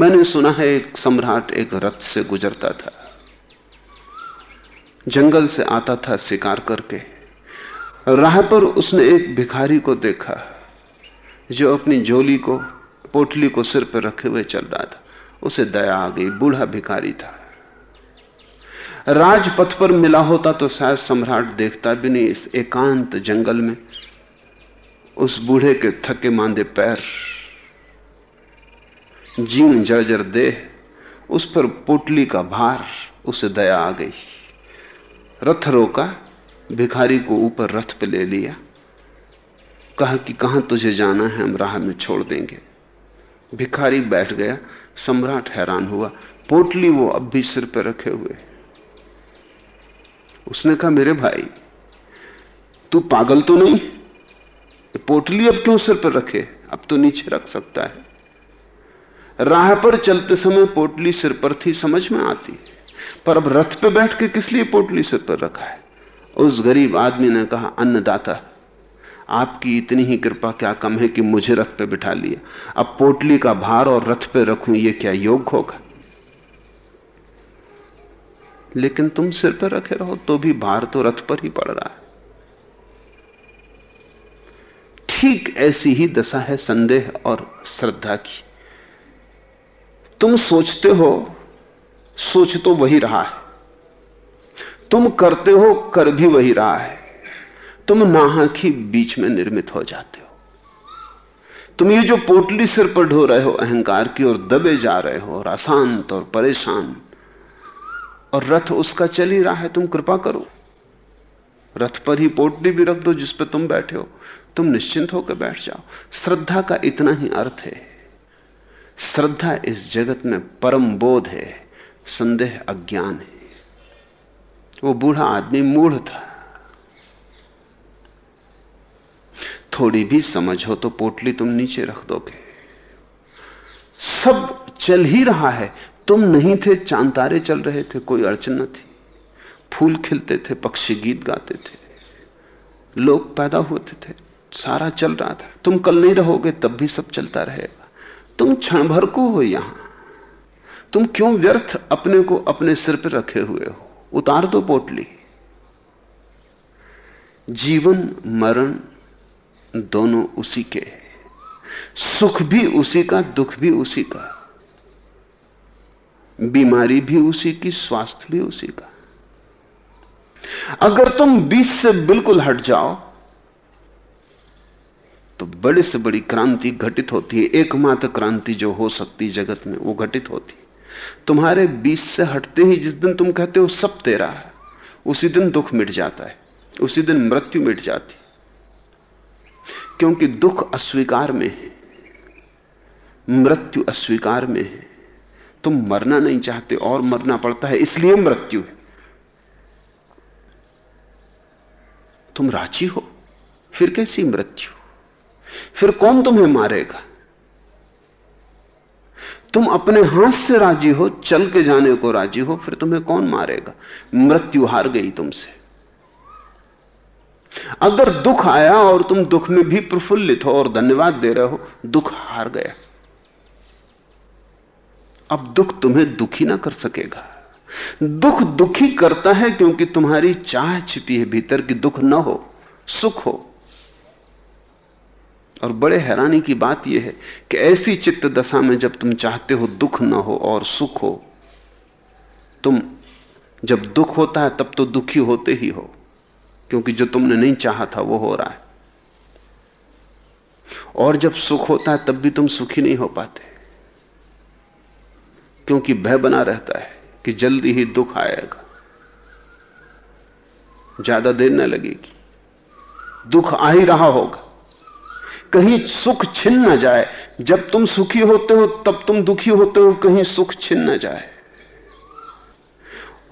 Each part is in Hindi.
मैंने सुना है एक सम्राट एक रथ से गुजरता था। जंगल से आता था शिकार करके। राह पर उसने एक भिखारी को देखा, जो अपनी झोली को, पोटली को सिर पर रखे हुए चल रहा था। उसे दया आ गई, बूढ़ा भिखारी था। राजपथ पर मिला होता तो शायद सम्राट देखता भी नहीं। इस एकांत जंगल में उस बूढ़े के थके मांदे पैर जीन जर्जर देह, उस पर पोटली का भार, उसे दया आ गई। रथ रोका भिखारी को ऊपर रथ पे ले लिया। कहा कि कहाँ तुझे जाना है, हम राह में छोड़ देंगे। भिखारी बैठ गया, सम्राट हैरान हुआ। पोटली वो अब भी सिर पर रखे हुए। उसने कहा, मेरे भाई, तू पागल तो नहीं? पोटली अब क्यों सिर पर रखे? अब तो नीचे रख सकता है। राह पर चलते समय पोटली सिर पर थी, समझ में आती। पर अब रथ पे बैठ के किस लिए पोटली सिर पर रखा है? उस गरीब आदमी ने कहा, अन्नदाता, आपकी इतनी ही कृपा क्या कम है कि मुझे रथ पे बिठा लिया अब पोटली का भार और रथ पे रखूँ, ये क्या योग होगा? लेकिन तुम सिर पर रखे रहो तो भी भार तो रथ पर ही पड़ रहा है। ठीक ऐसी ही दशा है संदेह और श्रद्धा की। तुम सोचते हो, सोच तो वही रहा है। तुम करते हो, कर भी वही रहा है। तुम नाहक बीच में निर्मित हो जाते हो। तुम ये जो पोटली सिर पर ढो रहे हो, अहंकार की और दबे जा रहे हो, और अशांत और परेशान, और रथ उसका चल ही रहा है, तुम कृपा करो। रथ पर ही पोटली भी रख दो जिस पर तुम बैठे हो। तुम निश्चिंत होकर बैठ जाओ। श्रद्धा का इतना ही अर्थ है। श्रद्धा इस जगत में परम बोध है, संदेह अज्ञान है। वो बूढ़ा आदमी मूढ़ था। थोड़ी भी समझ हो तो पोटली तुम नीचे रख दोगे। सब चल ही रहा है। तुम नहीं थे चांतारे चल रहे थे, कोई अड़चन न थी। फूल खिलते थे, पक्षी गीत गाते थे। लोग पैदा होते थे, सारा चल रहा था। तुम कल नहीं रहोगे, तब भी सब चलता रहेगा तुम क्षण भर को हो यहाँ। तुम क्यों व्यर्थ अपने को अपने सिर पर रखे हुए हो? उतार दो पोटली। जीवन, मरण दोनों उसी के सुख भी उसी का, दुख भी उसी का। बीमारी भी उसी की, स्वास्थ्य भी उसी का। अगर तुम बीच से बिल्कुल हट जाओ तो बड़े से बड़ी क्रांति घटित होती है। एकमात्र क्रांति जो हो सकती जगत में, वो घटित होती है। तुम्हारे बीच से हटते ही जिस दिन तुम कहते हो सब तेरा है, उसी दिन दुख मिट जाता है, उसी दिन मृत्यु मिट जाती क्योंकि दुख अस्वीकार में है, मृत्यु अस्वीकार में है। तुम मरना नहीं चाहते, और मरना पड़ता है, इसलिए मृत्यु है। तुम राज़ी हो, फिर कैसी मृत्यु? फिर कौन तुम्हें मारेगा? तुम अपने हाथ से राज़ी हो, चल के जाने को राज़ी हो, फिर तुम्हें कौन मारेगा? मृत्यु हार गई तुमसे। अगर दुख आया और तुम दुख में भी प्रफुल्लित हो और धन्यवाद दे रहे हो, दुख हार गया। अब दुख तुम्हें दुखी ना कर सकेगा। दुख दुखी करता है क्योंकि तुम्हारी चाह छिपी है भीतर कि दुख ना हो, सुख हो। और बड़े हैरानी की बात यह है कि ऐसी चित्त दशा में जब तुम चाहते हो दुख ना हो और सुख हो, तुम जब दुख होता है तब तो दुखी होते ही हो, क्योंकि जो तुमने नहीं चाहा था वो हो रहा है। और जब सुख होता है तब भी तुम सुखी नहीं हो पाते, क्योंकि भय बना रहता है कि जल्दी ही दुख आएगा, ज़्यादा देर न लगेगी, दुख आ ही रहा होगा। कहीं सुख छिन न जाए। जब तुम सुखी होते हो, तब तुम दुखी होते हो, कहीं सुख छिन न जाए।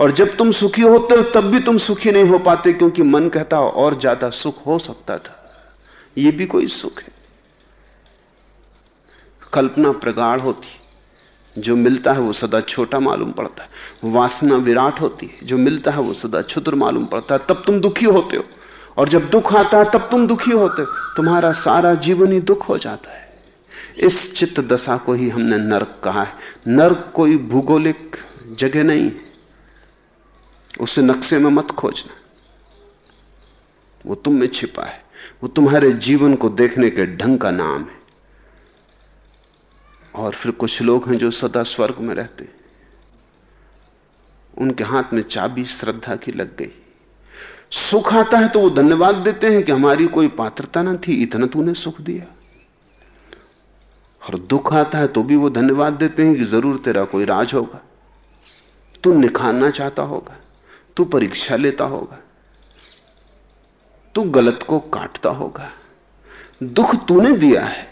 और जब तुम सुखी होते हो, तब भी तुम सुखी नहीं हो पाते, क्योंकि मन कहता और ज़्यादा सुख हो सकता था। यह भी कोई सुख है। कल्पना प्रगाढ़ होती जो मिलता है, वो सदा छोटा मालूम पड़ता है। वासना विराट होती है। जो मिलता है, वो सदा क्षुद्र मालूम पड़ता है। तब तुम दुखी होते हो। और जब दुख आता है, तब तुम दुखी होते तुम्हारा सारा जीवन ही दुख हो जाता है। इस चित्त दशा को ही हमने नरक कहा है। नरक कोई भूगोलिक जगह नहीं उसे नक्शे में मत खोजना। वो तुम में छिपा है। वो तुम्हारे जीवन को देखने के ढंग का नाम है। और फिर कुछ लोग हैं जो सदा स्वर्ग में रहते उनके हाथ में चाबी श्रद्धा की लग गई। सुख आता है तो वो धन्यवाद देते हैं कि हमारी कोई पात्रता ना थी, इतना तूने सुख दिया। और दुख आता है तो भी वो धन्यवाद देते हैं कि ज़रूर तेरा कोई राज होगा। तू निखारना चाहता होगा, तू परीक्षा लेता होगा, तू गलत को काटता होगा। दुख तूने दिया है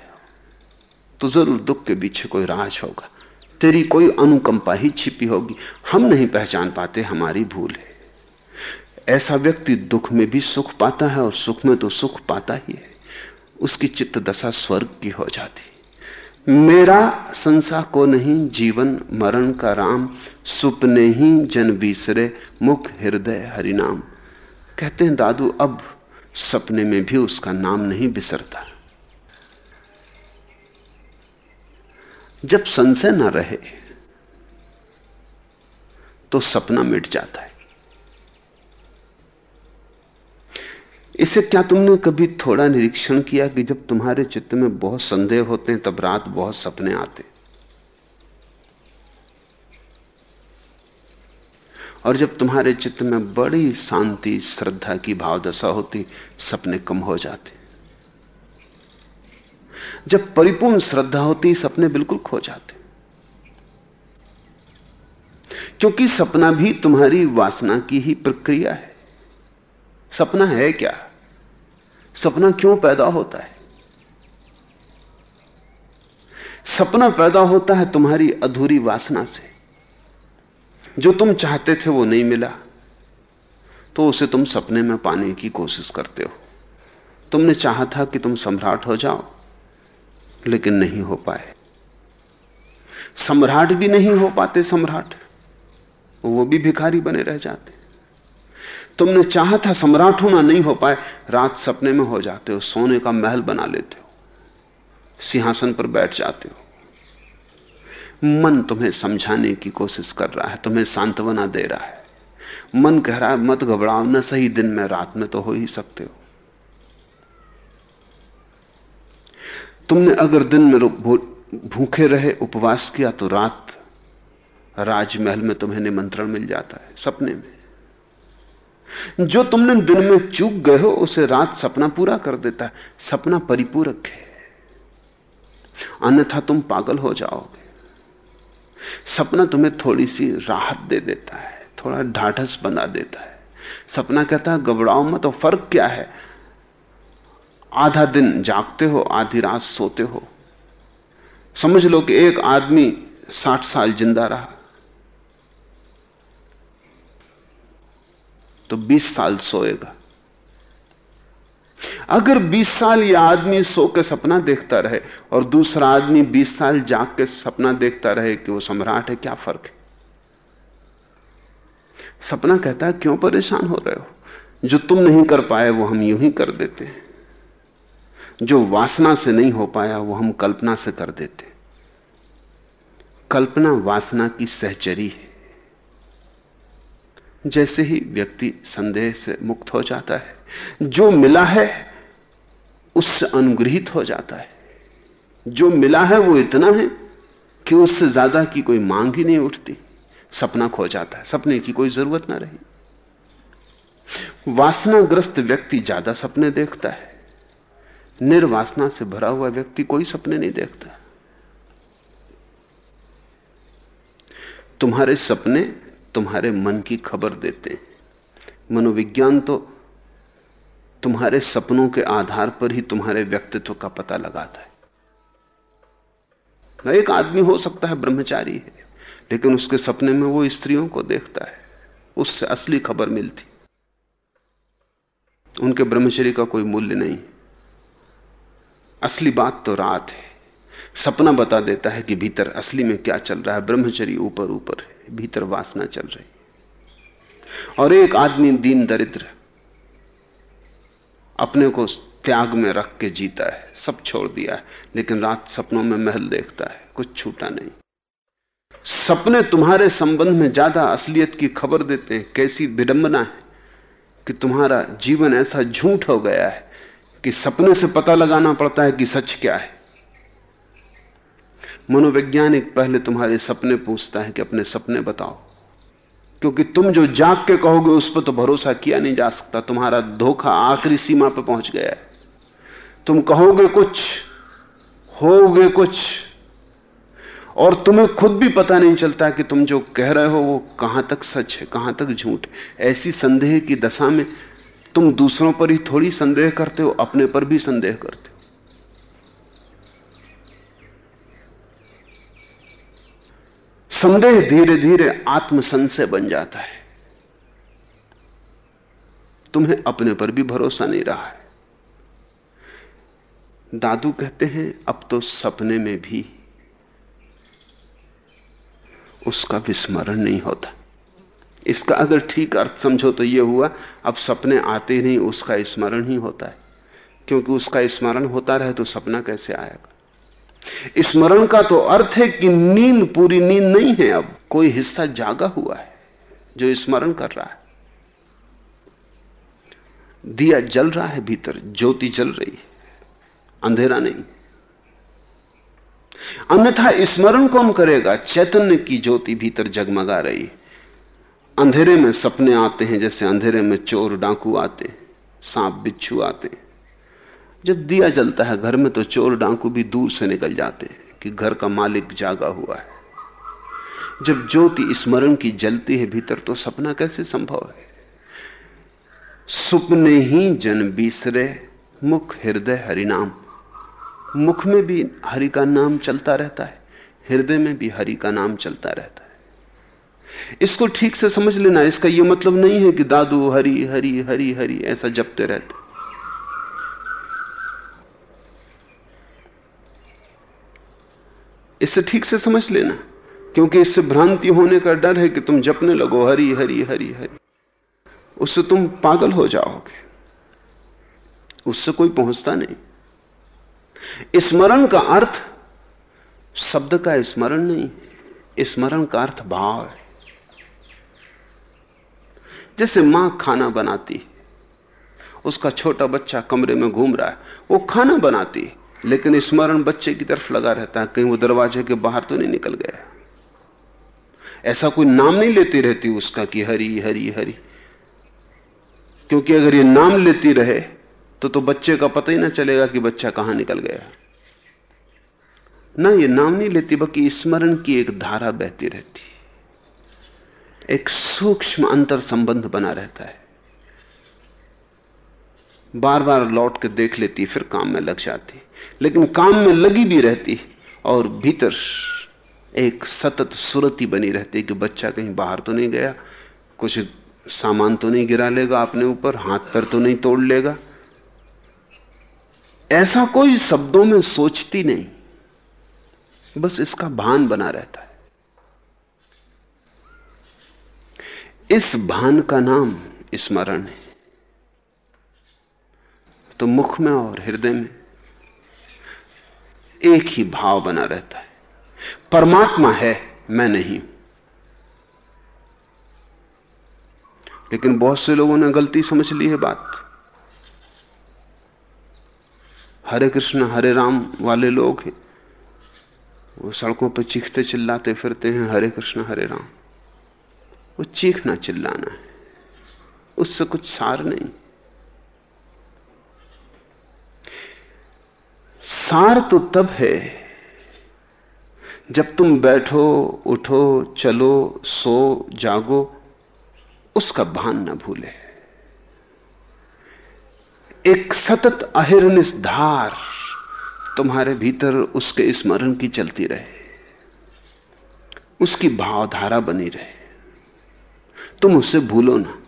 तो ज़रूर दुख के पीछे कोई राज होगा। तेरी कोई अनुकंपा ही छिपी होगी। हम नहीं पहचान पाते, हमारी भूल है। ऐसा व्यक्ति दुख में भी सुख पाता है और सुख में तो सुख पाता ही है। उसकी चित्त दशा स्वर्ग की हो जाती। मेरा संसा को नहीं, जीवन, मरण का राम, सुपने ही जन बीसरे, मुख, हृदय, हरिनाम। कहते हैं, दादू, अब सपने में भी उसका नाम नहीं बिसरता। जब संशय न रहे तो सपना मिट जाता है। इसे क्या तुमने कभी थोड़ा निरीक्षण किया कि जब तुम्हारे चित्त में बहुत संदेह होते हैं, तब रात बहुत सपने आते और जब तुम्हारे चित्त में बड़ी शांति, श्रद्धा की भावदशा होती, सपने कम हो जाते जब परिपूर्ण श्रद्धा होती, सपने बिल्कुल खो जाते क्योंकि सपना भी तुम्हारी वासना की ही प्रक्रिया है। सपना है क्या? सपना क्यों पैदा होता है? सपना पैदा होता है तुम्हारी अधूरी वासना से। जो तुम चाहते थे वो नहीं मिला। तो उसे तुम सपने में पाने की कोशिश करते हो। तुमने चाहा था कि तुम सम्राट हो जाओ, लेकिन नहीं हो पाए। सम्राट भी नहीं हो पाते सम्राट। वो भी भिखारी बने रह जाते। तुमने चाहा था सम्राट होना नहीं हो पाए, रात सपने में हो जाते हो, सोने का महल बना लेते हो, सिंहासन पर बैठ जाते हो। मन तुम्हें समझाने की कोशिश कर रहा है, तुम्हें सांत्वना दे रहा है। मन कह रहा है, मत घबराओ, न सही दिन में, रात में तो हो ही सकते हो। तुमने अगर दिन में भूखे रहे, उपवास किया तो रात राजमहल में तुम्हें निमंत्रण मिल जाता है, सपने में। जो तुमने दिन में चूक गए हो, उसे रात सपना पूरा कर देता है। सपना परिपूरक है। अन्यथा तुम पागल हो जाओगे। सपना तुम्हें थोड़ी सी राहत दे देता है, थोड़ा ढाढ़स बना देता है। सपना कहता है, घबराओ मत तो फ़र्क क्या है? आधा दिन जागते हो, आधी रात सोते हो। समझ लो कि एक आदमी साठ साल ज़िंदा रहा। तो बीस साल सोएगा। अगर 20 साल यह आदमी सो के सपना देखता रहे और दूसरा आदमी 20 साल जाग के सपना देखता रहे कि वो सम्राट है, क्या फ़र्क है? सपना कहता है, क्यों परेशान हो रहे हो? जो तुम नहीं कर पाए, वो हम यूँ ही कर देते हैं। जो वासना से नहीं हो पाया, वो हम कल्पना से कर देते कल्पना वासना की सहचरी है। जैसे ही व्यक्ति संदेह से मुक्त हो जाता है, जो मिला है, उससे अनुग्रहित हो जाता है। जो मिला है, वो इतना है कि उससे ज़्यादा की कोई मांग ही नहीं उठती। सपना खो जाता है, सपने की कोई ज़रूरत ना रही। वासनाग्रस्त व्यक्ति ज़्यादा सपने देखता है। निर्वासना से भरा हुआ व्यक्ति कोई सपने नहीं देखता। तुम्हारे सपने तुम्हारे मन की खबर देते हैं। मनोविज्ञान तो तुम्हारे सपनों के आधार पर ही तुम्हारे व्यक्तित्व का पता लगाता है। एक आदमी हो सकता है, ब्रह्मचारी है, लेकिन उसके सपने में वो स्त्रियों को देखता है। उससे असली खबर मिलती। उनके ब्रह्मचर्य का कोई मूल्य नहीं। असली बात तो रात है। सपना बता देता है कि भीतर असली में क्या चल रहा है। ब्रह्मचर्य ऊपर ऊपर है। भीतर वासना चल रही। और एक आदमी दीन दरिद्र, अपने को त्याग में रख के जीता है, सब छोड़ दिया है, लेकिन रात सपनों में महल देखता है, कुछ छूटा नहीं। सपने तुम्हारे संबंध में ज़्यादा असलियत की खबर देते हैं, कैसी विडंबना है कि तुम्हारा जीवन ऐसा झूठ हो गया है कि सपने से पता लगाना पड़ता है कि सच क्या है। मनोवैज्ञानिक पहले तुम्हारे सपने पूछता है कि अपने सपने बताओ। क्योंकि तुम जो जाग के कहोगे उस पर तो भरोसा किया नहीं जा सकता। तुम्हारा धोखा आखिरी सीमा पर पहुँच गया है। तुम कहोगे कुछ, होगे कुछ, और तुम्हें खुद भी पता नहीं चलता कि तुम जो कह रहे हो वो कहाँ तक सच है, कहाँ तक झूठ ऐसी संदेह की दशा में तुम दूसरों पर ही थोड़ी संदेह करते हो, अपने पर भी संदेह करते हो। संदेह धीरे धीरे आत्मसंशय बन जाता है। तुम्हें अपने पर भी भरोसा नहीं रहा है। दादू कहते हैं, अब तो सपने में भी उसका विस्मरण नहीं होता। इसका अगर ठीक अर्थ समझो तो यह हुआ, अब सपने आते ही नहीं, उसका स्मरण ही होता है। क्योंकि उसका स्मरण होता रहे तो सपना कैसे आएगा? स्मरण का तो अर्थ है कि नींद, पूरी नींद नहीं है अब। कोई हिस्सा जागा हुआ है जो स्मरण कर रहा है। दिया जल रहा है भीतर, ज्योति जल रही है। अंधेरा नहीं। अन्यथा स्मरण कौन करेगा? चैतन्य की ज्योति भीतर जगमगा रही है। अंधेरे में सपने आते हैं जैसे अंधेरे में चोर, डाकू आते सांप, बिच्छू आते जब दिया जलता है घर में तो चोर डांकू भी दूर से निकल जाते हैं कि घर का मालिक जागा हुआ है। जब ज्योति स्मरण की जलती है भीतर तो सपना कैसे संभव है? सुपने ही जन बीसरे, मुख हृदय हरिनाम। मुख में भी हरि का नाम चलता रहता है, हृदय में भी हरि का नाम चलता रहता है। इसको ठीक से समझ लेना, इसका यह मतलब नहीं है कि दादू हरि हरि हरि हरि, ऐसा जपते रहते। इससे ठीक से समझ लेना। क्योंकि इससे भ्रांति होने का डर है कि तुम जपने लगो, हरी हरी हरी हरी। उससे तुम पागल हो जाओगे। उससे कोई पहुँचता नहीं। स्मरण का अर्थ, शब्द का स्मरण नहीं, स्मरण का अर्थ भाव है। जैसे माँ खाना बनाती, उसका छोटा बच्चा कमरे में घूम रहा है, वो खाना बनाती लेकिन स्मरण बच्चे की तरफ़ लगा रहता है, कहीं वो दरवाजे के बाहर तो नहीं निकल गया ऐसा कोई नाम नहीं लेती रहती उसका कि हरी हरी हरी। क्योंकि अगर ये नाम लेती रहे तो तो बच्चे का पता ही ना चलेगा कि बच्चा कहाँ निकल गया। ना ये नाम नहीं लेती, बल्कि स्मरण की एक धारा बहती रहती। एक सूक्ष्म अंतर संबंध बना रहता है। बार बार लौट के देख लेती, फिर काम में लग जाती। लेकिन काम में लगी भी रहती और भीतर एक सतत सुरती बनी रहती कि बच्चा कहीं बाहर तो नहीं गया, कुछ सामान तो नहीं गिरा लेगा अपने ऊपर, हाथ पर तो नहीं तोड़ लेगा। ऐसा कोई शब्दों में सोचती नहीं, बस इसका भान बना रहता है। इस भान का नाम स्मरण है। तो मुख में और हृदय में एक ही भाव बना रहता है। परमात्मा है, मैं नहीं लेकिन बहुत से लोगों ने गलती समझ ली है बात। हरे कृष्ण, हरे राम वाले लोग हैं। वो सड़कों पर चीखते चिल्लाते फिरते हैं, हरे कृष्ण, हरे राम। वो चीखना चिल्लाना है। उससे कुछ सार नहीं। सार तो तब है जब तुम बैठो, उठो, चलो, सो, जागो, उसका भान न भूले। एक सतत अहिर्निश धार तुम्हारे भीतर उसके स्मरण की चलती रहे। उसकी भावधारा बनी रहे। तुम उससे भूलो ना।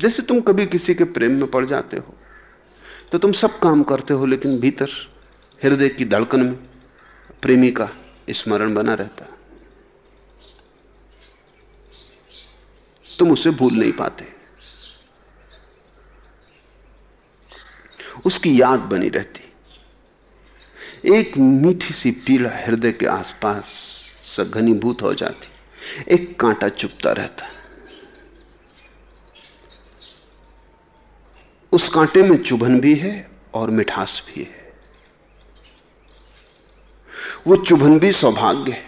जैसे तुम कभी किसी के प्रेम में पड़ जाते हो। तो तुम सब काम करते हो, लेकिन भीतर हृदय की धड़कन में प्रेमी का स्मरण बना रहता। तुम उसे भूल नहीं पाते। उसकी याद बनी रहती। एक मीठी सी पीड़ा हृदय के आसपास सघनीभूत हो जाती। एक कांटा चुपता रहता। उस कांटे में चुभन भी है और मिठास भी है। वो चुभन भी सौभाग्य है,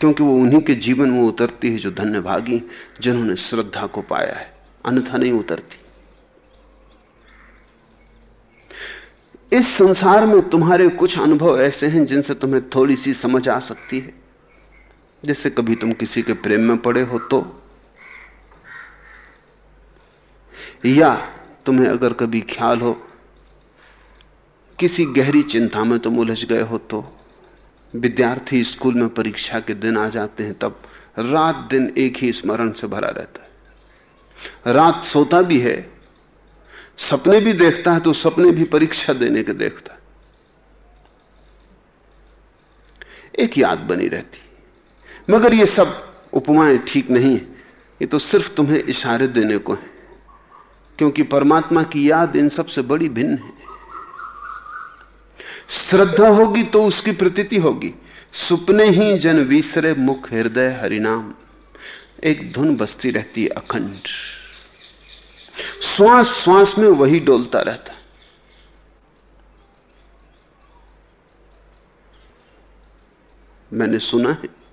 क्योंकि वो उन्हीं के जीवन में उतरती है जो धन्य भागी जिन्होंने श्रद्धा को पाया है, अन्यथा नहीं उतरती। इस संसार में तुम्हारे कुछ अनुभव ऐसे हैं जिनसे तुम्हें थोड़ी सी समझ आ सकती है। जैसे कभी तुम किसी के प्रेम में पड़े हो तो या तुम्हें अगर कभी ख्याल हो, किसी गहरी चिंता में तुम उलझ गए हो तो विद्यार्थी स्कूल में परीक्षा के दिन आ जाते हैं, तब रात दिन एक ही स्मरण से भरा रहता है। रात सोता भी है, सपने भी देखता है तो सपने भी परीक्षा देने के देखता है। एक याद बनी रहती मगर ये सब उपमाएँ ठीक नहीं है। ये तो सिर्फ़ तुम्हें इशारे देने को है। क्योंकि परमात्मा की याद इन सबसे बड़ी भिन्न है। श्रद्धा होगी तो उसकी प्रतीति होगी। सुपने ही जन विसरे मुख हृदय हरिनाम। एक धुन बसती रहती अखंड। श्वास श्वास में वही डोलता रहता। मैंने सुना है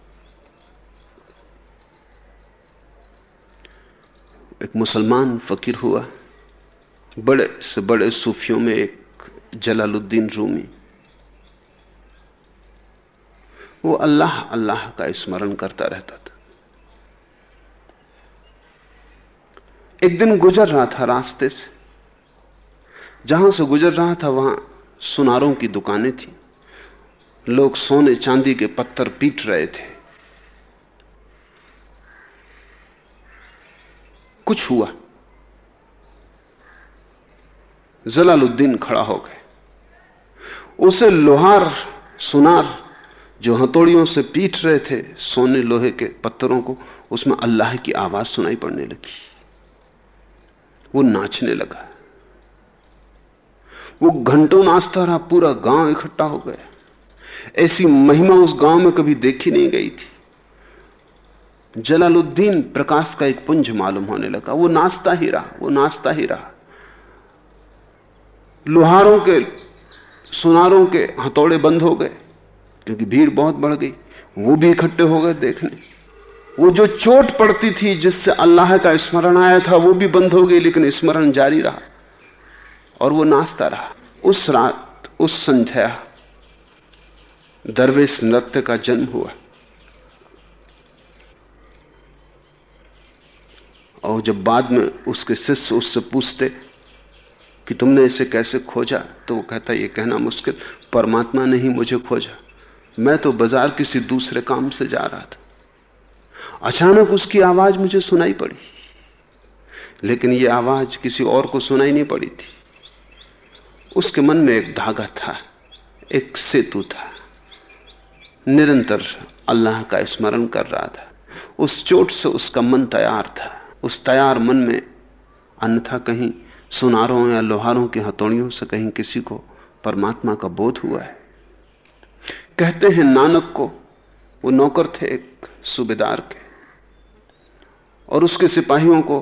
एक मुसलमान फकीर हुआ। बड़े से बड़े सूफियों में एक जलालुद्दीन रूमी। वो अल्लाह अल्लाह का स्मरण करता रहता था। एक दिन गुजर रहा था रास्ते से। जहाँ से गुजर रहा था, वहाँ सुनारों की दुकानें थी। लोग सोने चांदी के पत्थर पीट रहे थे। कुछ हुआ। जलालुद्दीन खड़ा हो गए। उसे लोहार, सुनार जो हथौड़ियों से पीट रहे थे। सोने लोहे के पत्थरों को उसमें अल्लाह की आवाज़ सुनाई पड़ने लगी। वो नाचने लगा। वो घंटों नाचता रहा, पूरा गाँव इकट्ठा हो गया। ऐसी महिमा उस गाँव में कभी देखी नहीं गई थी। जलालुद्दीन प्रकाश का एक पुंज मालूम होने लगा। वो नाचता ही रहा, वो नाचता ही रहा। लोहारों के, सुनारों के हथौड़े बंद हो गए, क्योंकि भीड़ बहुत बढ़ गई। वो भी इकट्ठे हो गए देखने। वो जो चोट पड़ती थी, जिससे अल्लाह का स्मरण आया था, वो भी बंद हो गई, लेकिन स्मरण जारी रहा और वो नाचता रहा। उस रात, उस संध्या, दरवेश नृत्य का जन्म हुआ। और जब बाद में उसके शिष्य उससे पूछते कि तुमने इसे कैसे खोजा तो वो कहता, ये कहना मुश्किल, परमात्मा ने ही मुझे खोजा। मैं तो बाज़ार किसी दूसरे काम से जा रहा था। अचानक उसकी आवाज़ मुझे सुनाई पड़ी, लेकिन ये आवाज़ किसी और को सुनाई नहीं पड़ी थी। उसके मन में एक धागा था, एक सेतु था। निरंतर अल्लाह का स्मरण कर रहा था। उस चोट से उसका मन तैयार था। उस तैयार मन में अन्यथा कहीं सुनारों या लोहारों की हथौड़ियों से कहीं किसी को परमात्मा का बोध हुआ है। कहते हैं, नानक को वो नौकर थे एक सूबेदार के और उसके सिपाहियों को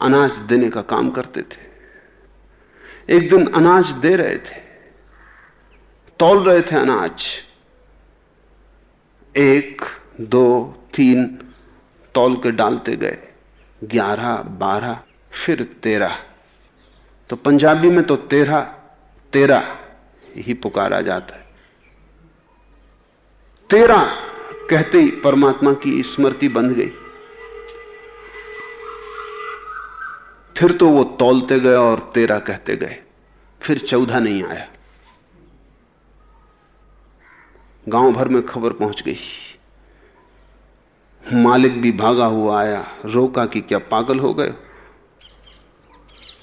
अनाज देने का काम करते थे। एक दिन अनाज दे रहे थे, तौल रहे थे अनाज। एक, दो, तीन तौल के डालते गए। ग्यारह, बारह, फिर तेरह। तो पंजाबी में तो तेरह तेरह ही पुकारा जाता है। तेरह कहते ही परमात्मा की स्मृति बंध गई। फिर तो वो तौलते गए और तेरह कहते गए। फिर चौदह नहीं आया। गाँव भर में खबर पहुँच गई। मालिक भी भागा हुआ आया, रोका कि क्या पागल हो गए?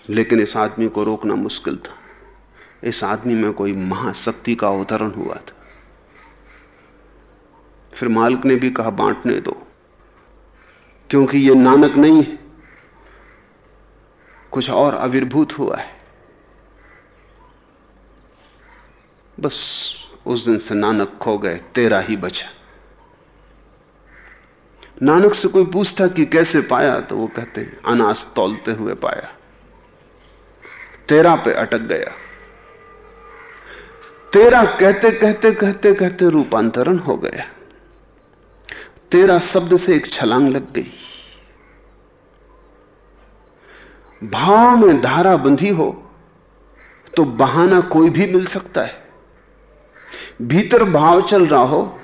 लेकिन इस आदमी को रोकना मुश्किल था। इस आदमी में कोई महाशक्ति का अवतरण हुआ था। फिर मालिक ने भी कहा, बांटने दो, क्योंकि ये नानक नहीं है। कुछ और आविर्भूत हुआ है। बस उस दिन से नानक खो गए, तेरा ही बचा। नानक से कोई पूछता कि कैसे पाया तो वो कहते अनाज तौलते हुए पाया। तेरा पे अटक गया। तेरा कहते कहते कहते कहते रूपांतरण हो गया। तेरा शब्द से एक छलांग लग गई। भाव में धारा बंधी हो तो बहाना कोई भी मिल सकता है। भीतर भाव चल रहा हो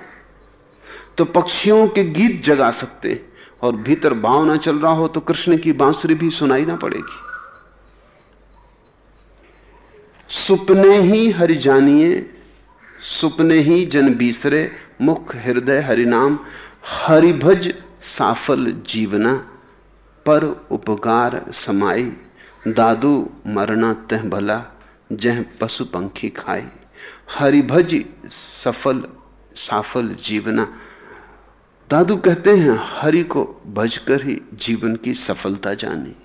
तो पक्षियों के गीत जगा सकते और भीतर भाव ना चल रहा हो तो कृष्ण की बांसुरी भी सुनाई ना पड़ेगी। सुपने ही हरि जानिए, सुपने ही जन बीसरे, मुख हृदय हरिनाम हरिभज साफल जीवना, पर उपकार समाई, दादू मरना तह भला, जह पशु पंखी खाई, हरिभज सफल, साफल जीवना दादू कहते हैं, हरि को भजकर ही जीवन की सफलता जानी।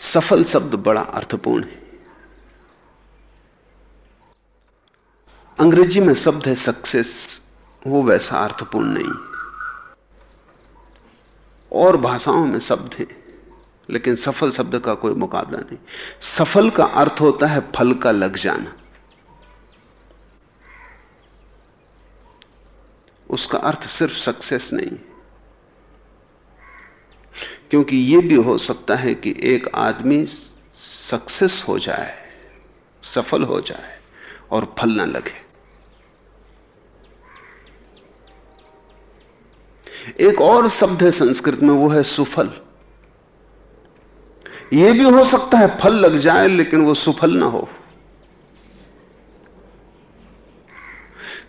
सफल शब्द बड़ा अर्थपूर्ण है। अंग्रेज़ी में शब्द है सक्सेस वो वैसा अर्थपूर्ण नहीं। और भाषाओं में शब्द है, लेकिन सफल शब्द का कोई मुकाबला नहीं। सफल का अर्थ होता है फल का लग जाना। उसका अर्थ सिर्फ़ सक्सेस नहीं। क्योंकि यह भी हो सकता है कि एक आदमी सक्सेस हो जाए, सफल हो जाए और फल ना लगे। एक और शब्द है संस्कृत में, वो है सुफल। यह भी हो सकता है फल लग जाए, लेकिन वो सुफल ना हो।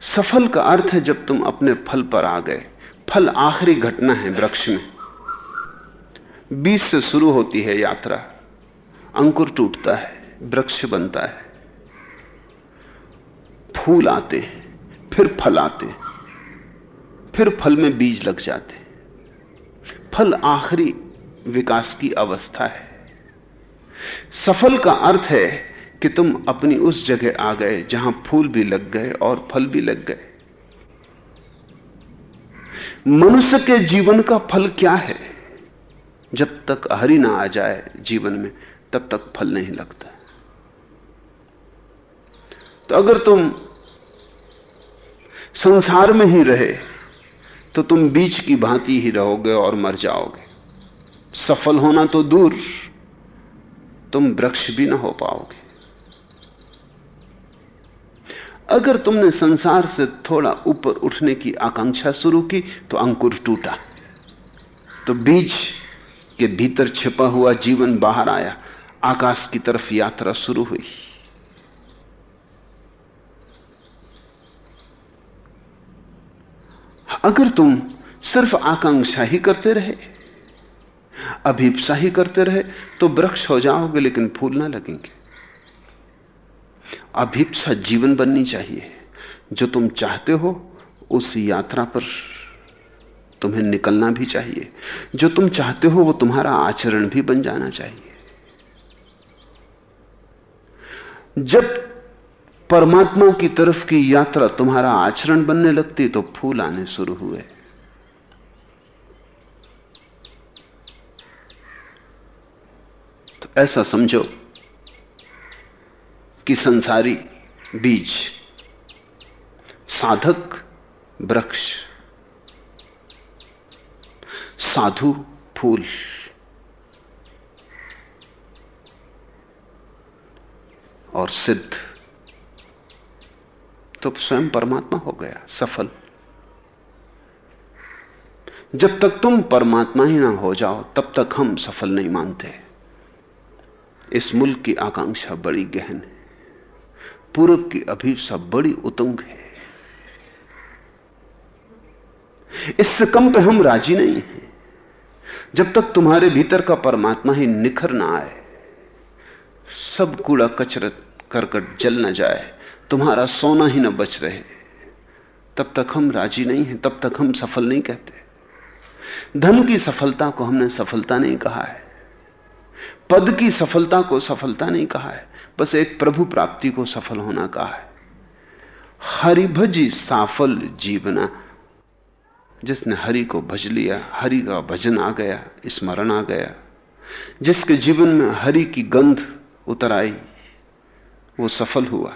सफल का अर्थ है जब तुम अपने फल पर आ गए। फल आखिरी घटना है वृक्ष में। बीज से शुरू होती है यात्रा। अंकुर टूटता है, वृक्ष बनता है। फूल आते फिर फल आते फिर फल में बीज लग जाते फल आखिरी विकास की अवस्था है। सफल का अर्थ है कि तुम अपनी उस जगह आ गए जहाँ फूल भी लग गए और फल भी लग गए। मनुष्य के जीवन का फल क्या है? जब तक हरि ना आ जाए जीवन में, तब तक फल नहीं लगता। तो अगर तुम संसार में ही रहे तो तुम बीच की भांति ही रहोगे और मर जाओगे। सफल होना तो दूर, तुम वृक्ष भी ना हो पाओगे। अगर तुमने संसार से थोड़ा ऊपर उठने की आकांक्षा शुरू की तो अंकुर टूटा। तो बीज के भीतर छिपा हुआ जीवन बाहर आया। आकाश की तरफ़ यात्रा शुरू हुई। अगर तुम सिर्फ़ आकांक्षा ही करते रहे अभिप्सा ही करते रहे तो वृक्ष हो जाओगे, लेकिन फूल ना लगेंगे। अभिप्सा जीवन बननी चाहिए। जो तुम चाहते हो, उस यात्रा पर तुम्हें निकलना भी चाहिए। जो तुम चाहते हो, वो तुम्हारा आचरण भी बन जाना चाहिए। जब परमात्मा की तरफ़ की यात्रा तुम्हारा आचरण बनने लगती तो फूल आने शुरू हुए। तो ऐसा समझो कि संसारी बीज, साधक वृक्ष, साधु फूल। और सिद्ध तो स्वयं परमात्मा हो गया, सफल। जब तक तुम परमात्मा ही ना हो जाओ, तब तक हम सफल नहीं मानते। इस मुल्क की आकांक्षा बड़ी गहन है। पूर्व की अभिप्सा बड़ी उतंग है। इससे कम पे हम राज़ी नहीं हैं। जब तक तुम्हारे भीतर का परमात्मा ही निखर ना आए, सब कूड़ा कचरत करकट जल न जाए, तुम्हारा सोना ही ना बच रहे। तब तक हम राज़ी नहीं हैं, तब तक हम सफल नहीं कहते। धन की सफलता को हमने सफलता नहीं कहा है, पद की सफलता को सफलता नहीं कहा है। बस एक प्रभु प्राप्ति को सफल होना कहा है। हरिभजी साफल जीवना। जिसने हरि को भज लिया, हरि का भजन आ गया, स्मरण आ गया। जिसके जीवन में हरि की गंध उतर आई, वो सफल हुआ।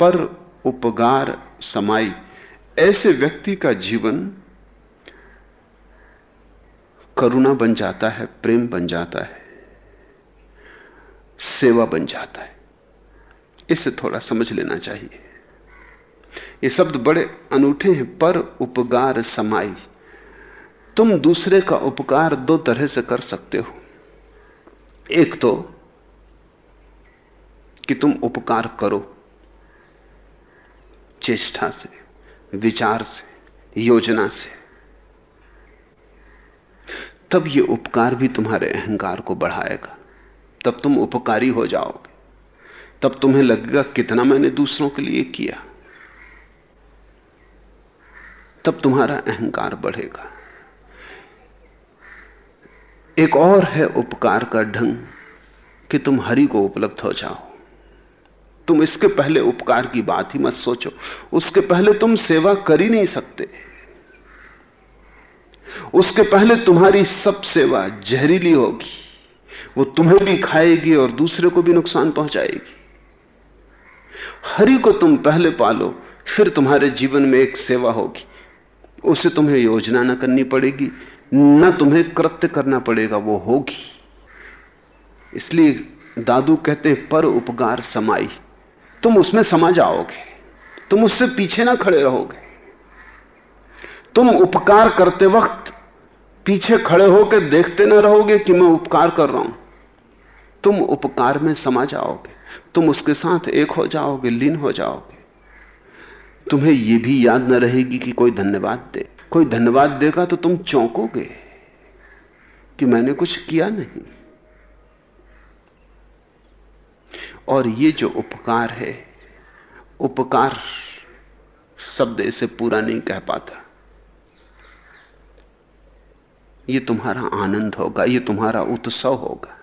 पर उपगार समाई। ऐसे व्यक्ति का जीवन करुणा बन जाता है, प्रेम बन जाता है। सेवा बन जाता है। इसे थोड़ा समझ लेना चाहिए। ये शब्द बड़े अनूठे हैं, पर उपकार समाई। तुम दूसरे का उपकार दो तरह से कर सकते हो। एक तो कि तुम उपकार करो। चेष्टा से, विचार से, योजना से। तब ये उपकार भी तुम्हारे अहंकार को बढ़ाएगा। तब तुम उपकारी हो जाओगे। तब तुम्हें लगेगा कितना मैंने दूसरों के लिए किया। तब तुम्हारा अहंकार बढ़ेगा। एक और है उपकार का ढंग कि तुम हरि को उपलब्ध हो जाओ। तुम इसके पहले उपकार की बात ही मत सोचो। उसके पहले तुम सेवा कर ही नहीं सकते। उसके पहले तुम्हारी सब सेवा जहरीली होगी। वो तुम्हें भी खाएगी और दूसरे को भी नुकसान पहुंचाएगी। हरि को तुम पहले पालो, फिर तुम्हारे जीवन में एक सेवा होगी। उसे तुम्हें योजना न करनी पड़ेगी, न तुम्हें कृत्य करना पड़ेगा, वो होगी। इसलिए दादू कहते पर उपकार समाई। तुम उसमें समा जाओगे। तुम उससे पीछे ना खड़े रहोगे। तुम उपकार करते वक्त पीछे खड़े होकर देखते ना रहोगे कि मैं उपकार कर रहा हूँ। तुम उपकार में समा जाओगे, तुम उसके साथ एक हो जाओगे, लीन हो जाओगे। तुम्हें यह भी याद न रहेगी कि कोई धन्यवाद दे। कोई धन्यवाद देगा तो तुम चौंकोगे कि मैंने कुछ किया नहीं। और ये जो उपकार है, उपकार शब्द इसे पूरा नहीं कह पाता। ये तुम्हारा आनंद होगा ये तुम्हारा उत्सव होगा।